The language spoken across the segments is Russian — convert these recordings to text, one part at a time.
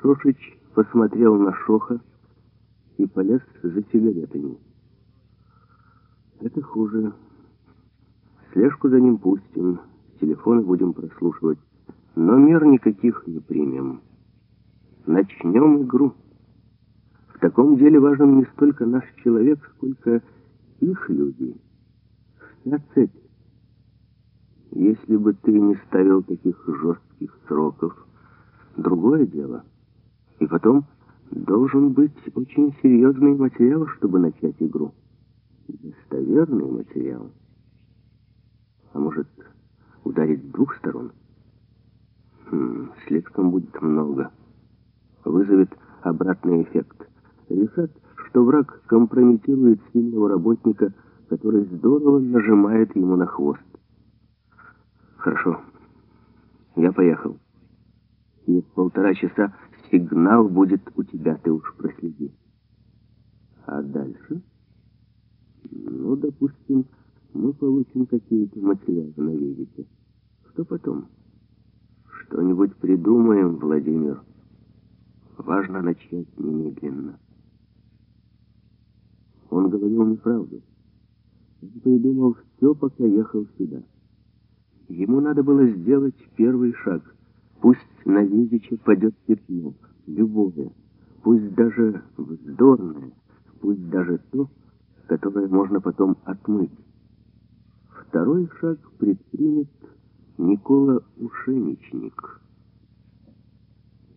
Шошич посмотрел на Шоха и полез за сигаретами. Это хуже. Слежку за ним пустим, телефоны будем прослушивать, но мер никаких не примем. Начнем игру. В таком деле важен не столько наш человек, сколько их люди. Вся цепь. Если бы ты не ставил таких жестких сроков, другое дело. И потом должен быть очень серьезный материал, чтобы начать игру. Достоверный материал. А может, ударить с двух сторон? Хм, слишком будет много. Вызовет обратный эффект. Решат, что враг компрометирует сильного работника, который здорово нажимает ему на хвост. Хорошо. Я поехал. Через полтора часа сигнал будет у тебя, ты уж проследи. А дальше? Ну, допустим, мы получим какие-то материалы на видите. Что потом? Что-нибудь придумаем, Владимир. Важно начать немедленно. Он говорил неправду. Он придумал все, пока ехал сюда. Ему надо было сделать первый шаг. Пусть на Визича падет пятно, любое, пусть даже вздорное, пусть даже то, которое можно потом отмыть. Второй шаг предпримет Никола Ушеничник.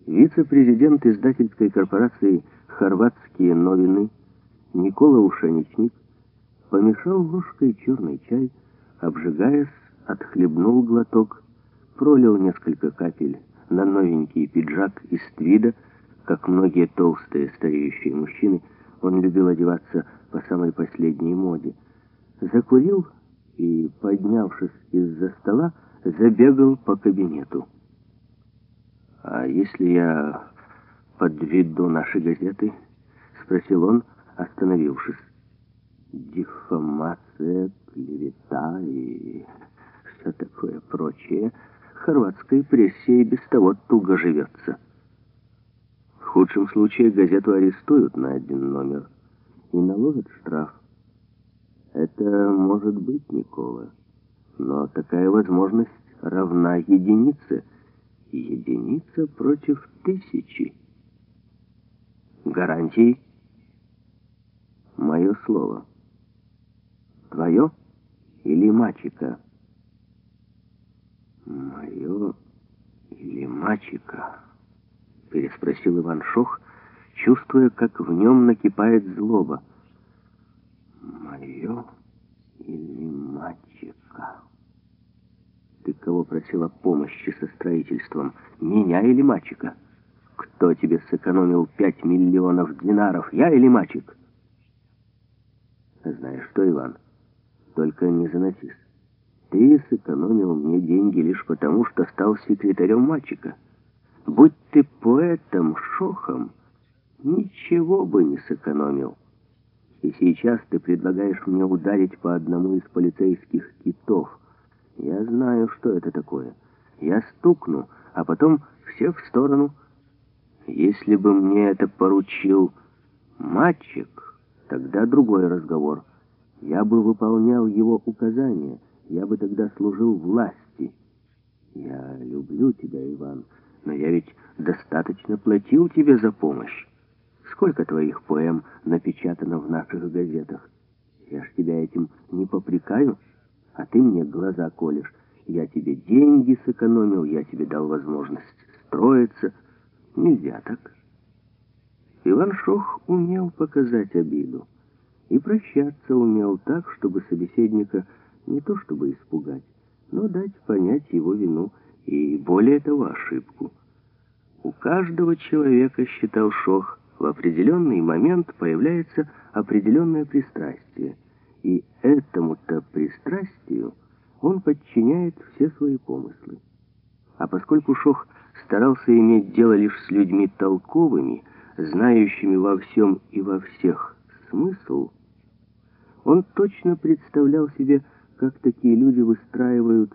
Вице-президент издательской корпорации «Хорватские новины» Никола Ушеничник помешал ложкой черный чай, обжигаясь, отхлебнул глоток, пролил несколько капель на новенький пиджак из твида, как многие толстые стареющие мужчины, он любил одеваться по самой последней моде. Закурил и, поднявшись из-за стола, забегал по кабинету. «А если я подведу наши газеты?» — спросил он, остановившись. «Дефамация, клевета и все такое прочее хорватской прессе и без того туго живется. В худшем случае газету арестуют на один номер и наложат штраф. Это может быть, Никола, но такая возможность равна единице, единица против тысячи. Гарантии? Мое слово. Твое или мачика? «Мое или мачика?» — переспросил Иван Шох, чувствуя, как в нем накипает злоба. «Мое или мачика?» «Ты кого просил о помощи со строительством? Меня или мачика? Кто тебе сэкономил пять миллионов динаров, я или мачик?» «Знаешь что, Иван, только не заносись. Ты сэкономил мне деньги лишь потому, что стал секретарем мальчика. Будь ты поэтом, шохом, ничего бы не сэкономил. И сейчас ты предлагаешь мне ударить по одному из полицейских китов. Я знаю, что это такое. Я стукну, а потом все в сторону. Если бы мне это поручил мальчик, тогда другой разговор. Я бы выполнял его указания — я бы тогда служил власти. Я люблю тебя, Иван, но я ведь достаточно платил тебе за помощь. Сколько твоих поэм напечатано в наших газетах? Я ж тебя этим не попрекаю, а ты мне глаза колешь. Я тебе деньги сэкономил, я тебе дал возможность строиться. Нельзя так. Иван Шох умел показать обиду и прощаться умел так, чтобы собеседника не то чтобы испугать, но дать понять его вину и, более того, ошибку. У каждого человека, считал Шох, в определенный момент появляется определенное пристрастие, и этому-то пристрастию он подчиняет все свои помыслы. А поскольку Шох старался иметь дело лишь с людьми толковыми, знающими во всем и во всех смысл, он точно представлял себе, как такие люди выстраивают